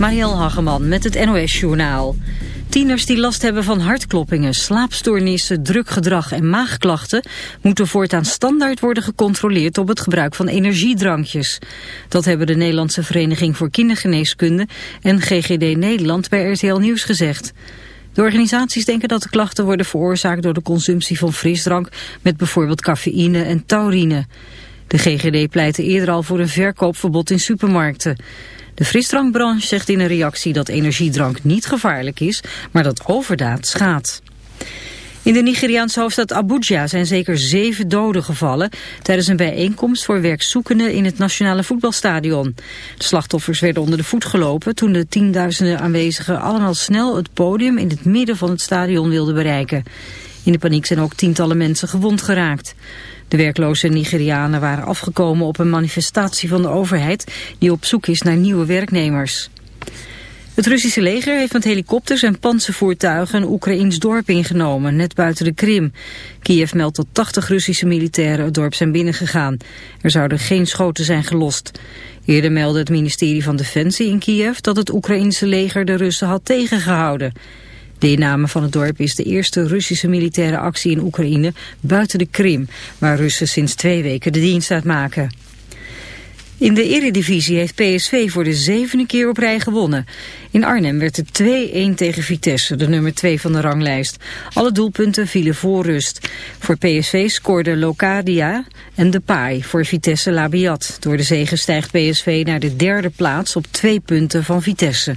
Marielle Hageman met het NOS Journaal. Tieners die last hebben van hartkloppingen, slaapstoornissen, drukgedrag en maagklachten... moeten voortaan standaard worden gecontroleerd op het gebruik van energiedrankjes. Dat hebben de Nederlandse Vereniging voor Kindergeneeskunde en GGD Nederland bij RTL Nieuws gezegd. De organisaties denken dat de klachten worden veroorzaakt door de consumptie van frisdrank... met bijvoorbeeld cafeïne en taurine. De GGD pleitte eerder al voor een verkoopverbod in supermarkten. De frisdrankbranche zegt in een reactie dat energiedrank niet gevaarlijk is, maar dat overdaad schaadt. In de Nigeriaanse hoofdstad Abuja zijn zeker zeven doden gevallen tijdens een bijeenkomst voor werkzoekenden in het nationale voetbalstadion. De slachtoffers werden onder de voet gelopen toen de tienduizenden aanwezigen allemaal snel het podium in het midden van het stadion wilden bereiken. In de paniek zijn ook tientallen mensen gewond geraakt. De werkloze Nigerianen waren afgekomen op een manifestatie van de overheid die op zoek is naar nieuwe werknemers. Het Russische leger heeft met helikopters en panzervoertuigen een Oekraïns dorp ingenomen, net buiten de Krim. Kiev meldt dat 80 Russische militairen het dorp zijn binnengegaan. Er zouden geen schoten zijn gelost. Eerder meldde het ministerie van Defensie in Kiev dat het Oekraïense leger de Russen had tegengehouden. De inname van het dorp is de eerste Russische militaire actie in Oekraïne buiten de Krim, waar Russen sinds twee weken de dienst uitmaken. In de eredivisie heeft PSV voor de zevende keer op rij gewonnen. In Arnhem werd het 2-1 tegen Vitesse, de nummer 2 van de ranglijst. Alle doelpunten vielen voor rust. Voor PSV scoorde Locadia en Depay voor Vitesse Labiat. Door de zegen stijgt PSV naar de derde plaats op twee punten van Vitesse.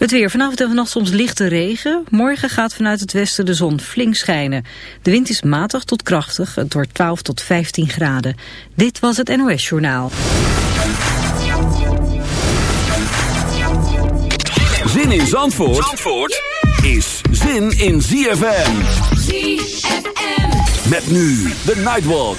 Het weer. Vanavond en vannacht soms lichte regen. Morgen gaat vanuit het westen de zon flink schijnen. De wind is matig tot krachtig. Het wordt 12 tot 15 graden. Dit was het NOS Journaal. Zin in Zandvoort, Zandvoort is zin in ZFM. ZFM. Met nu de Nightwalk.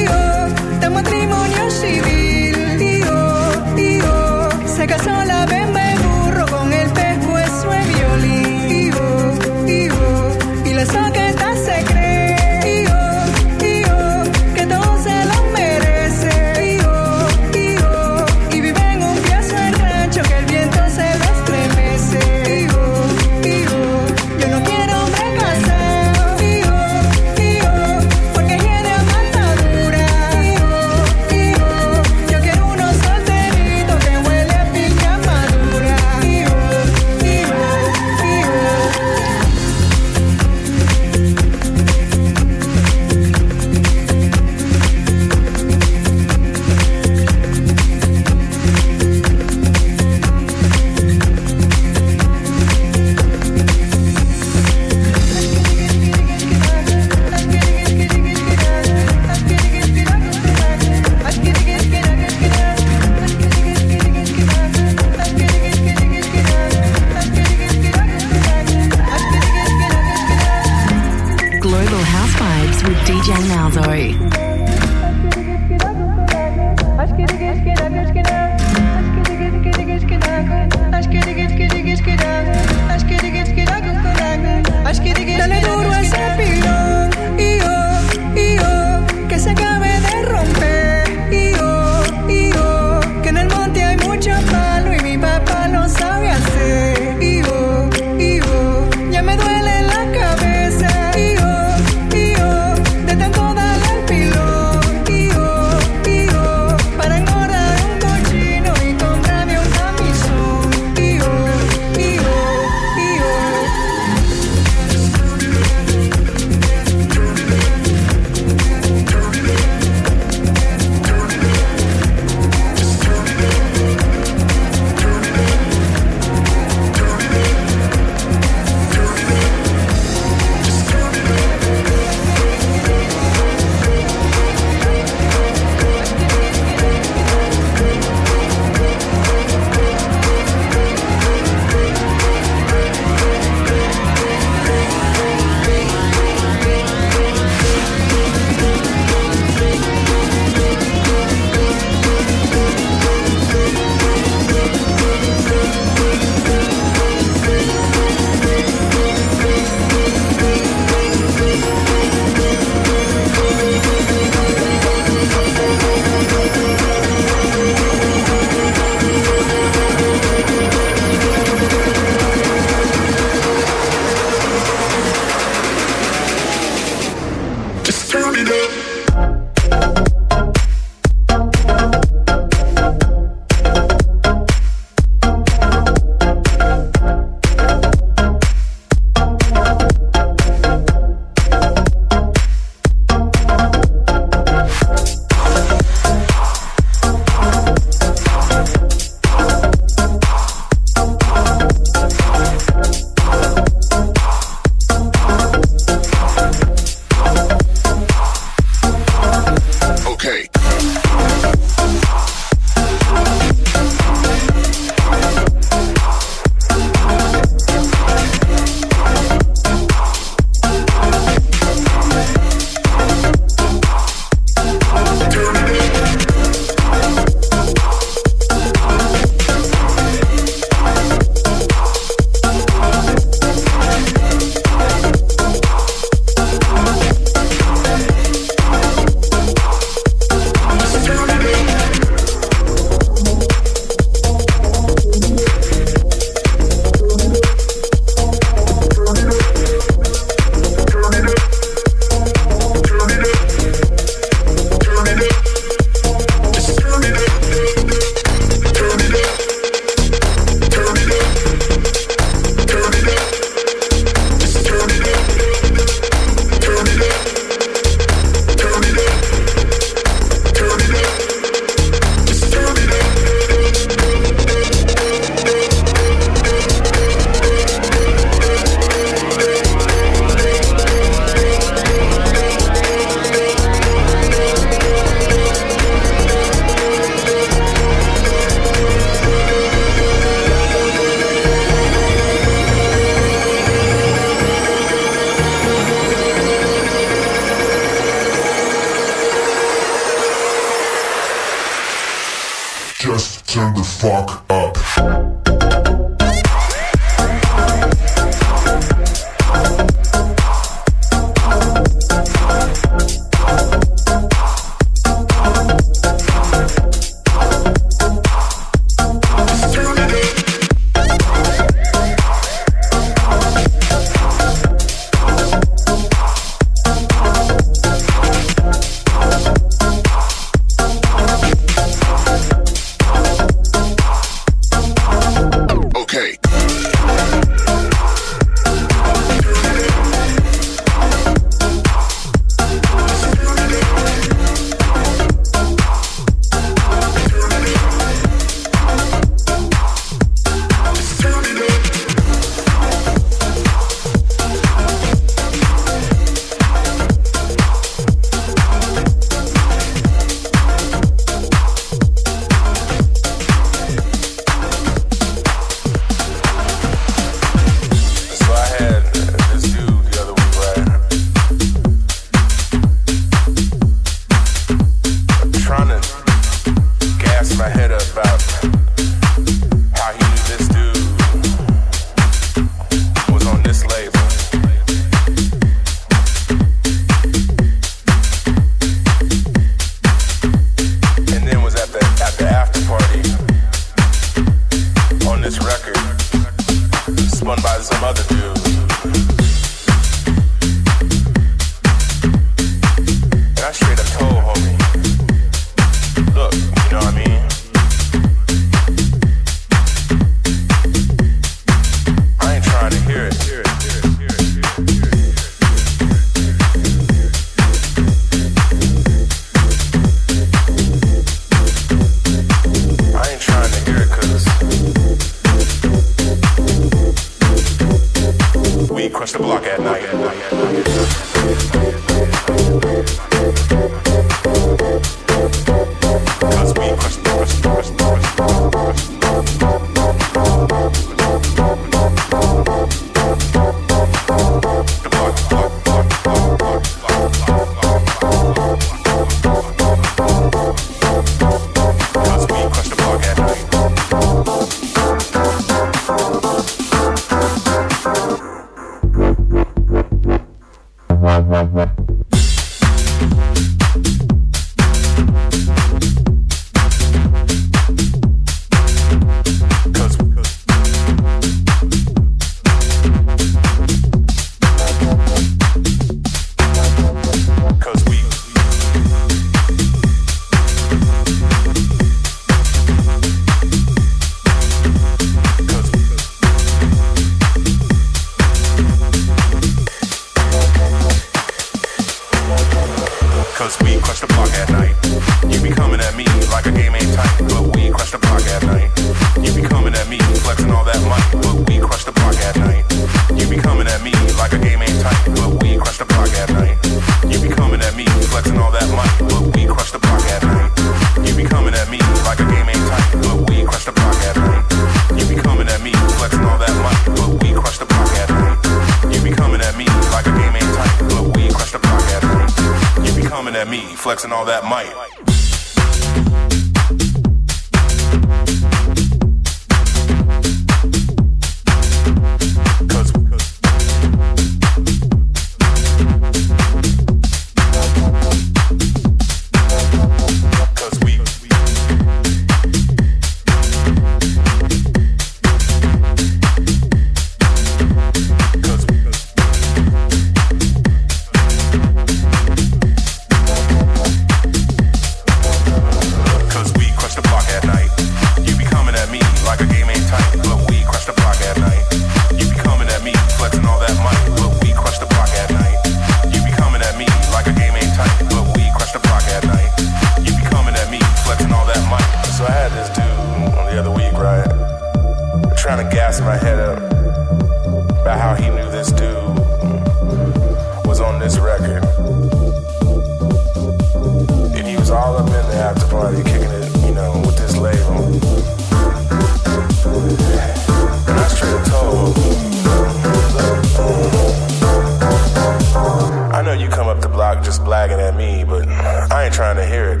just blagging at me, but I ain't trying to hear it.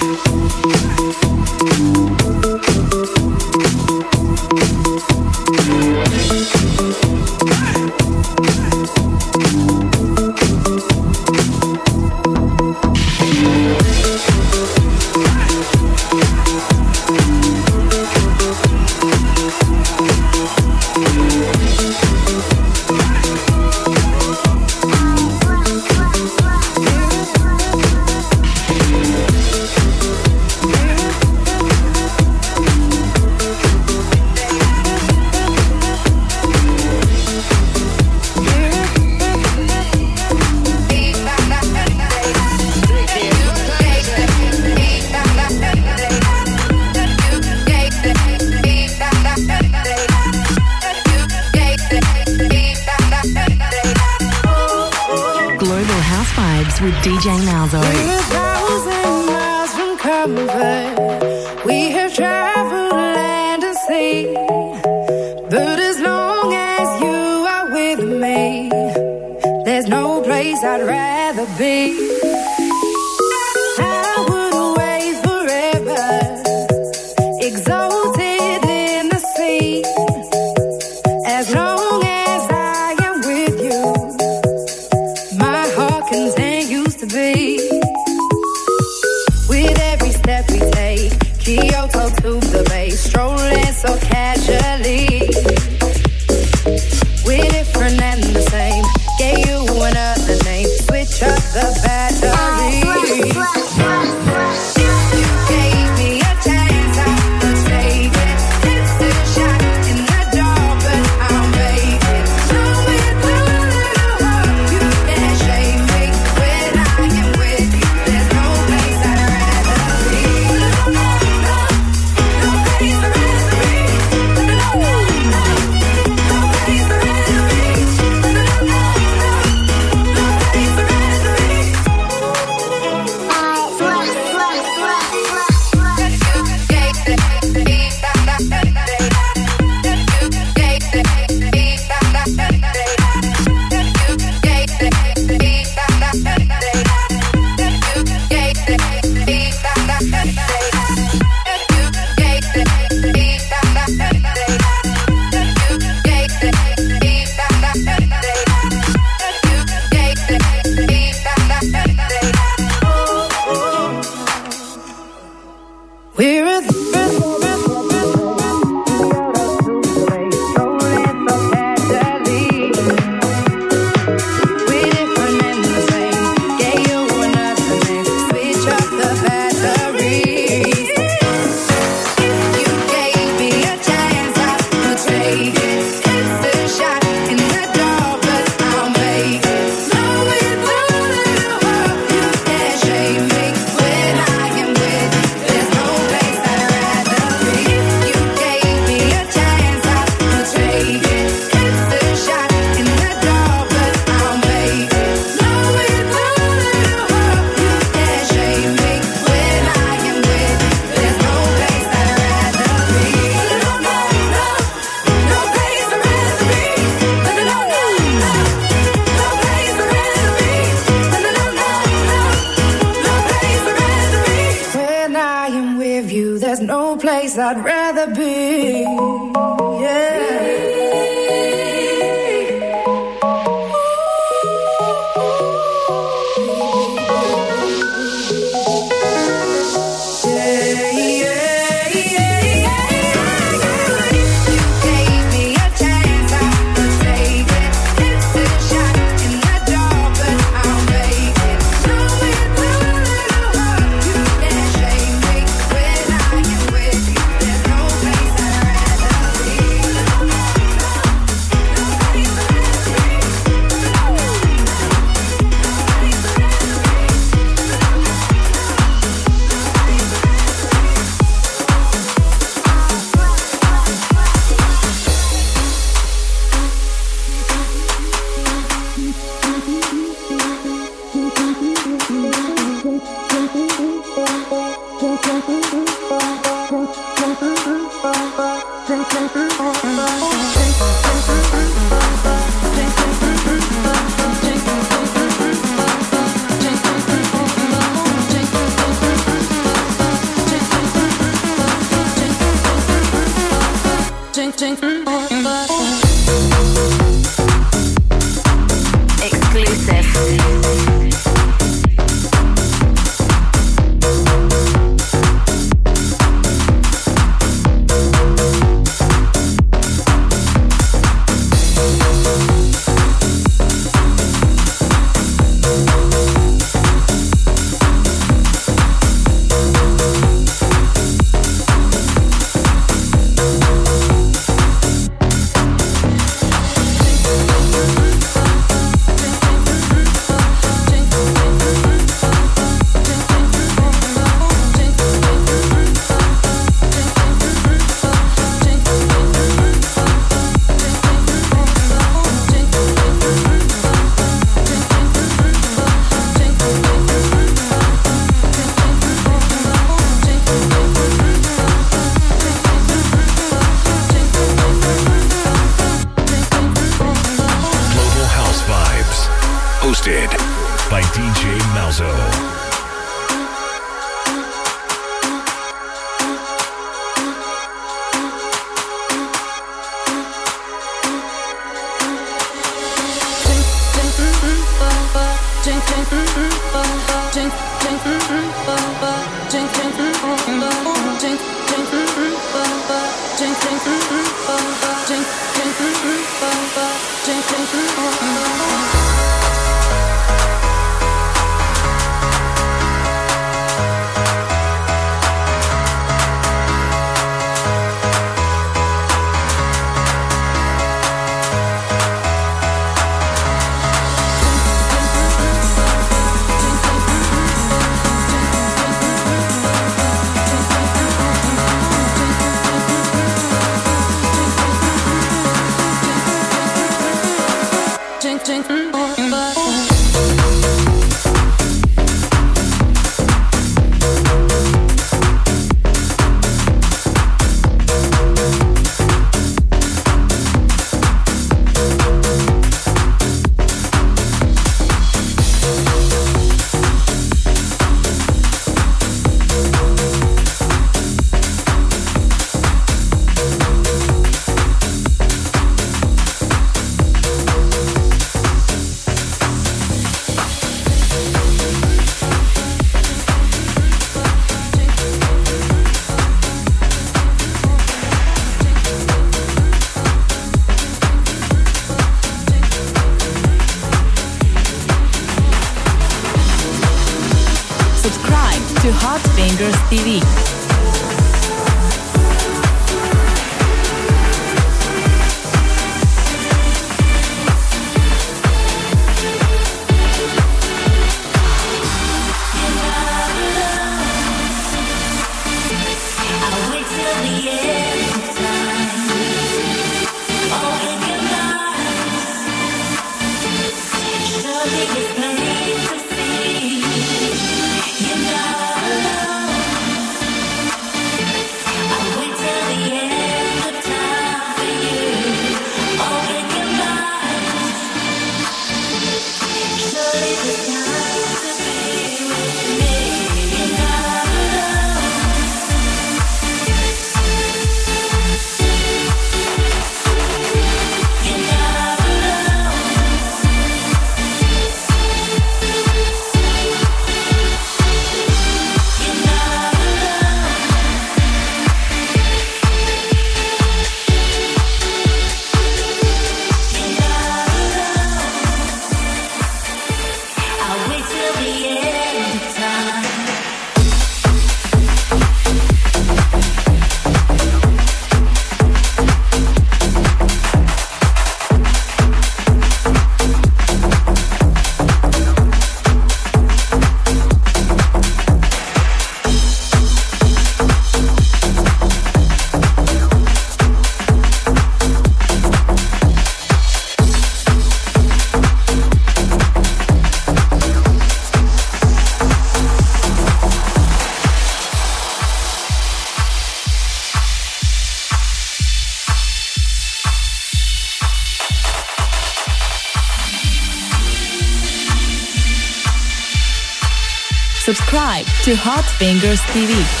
To Hot Fingers TV.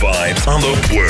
Vibes on the planet.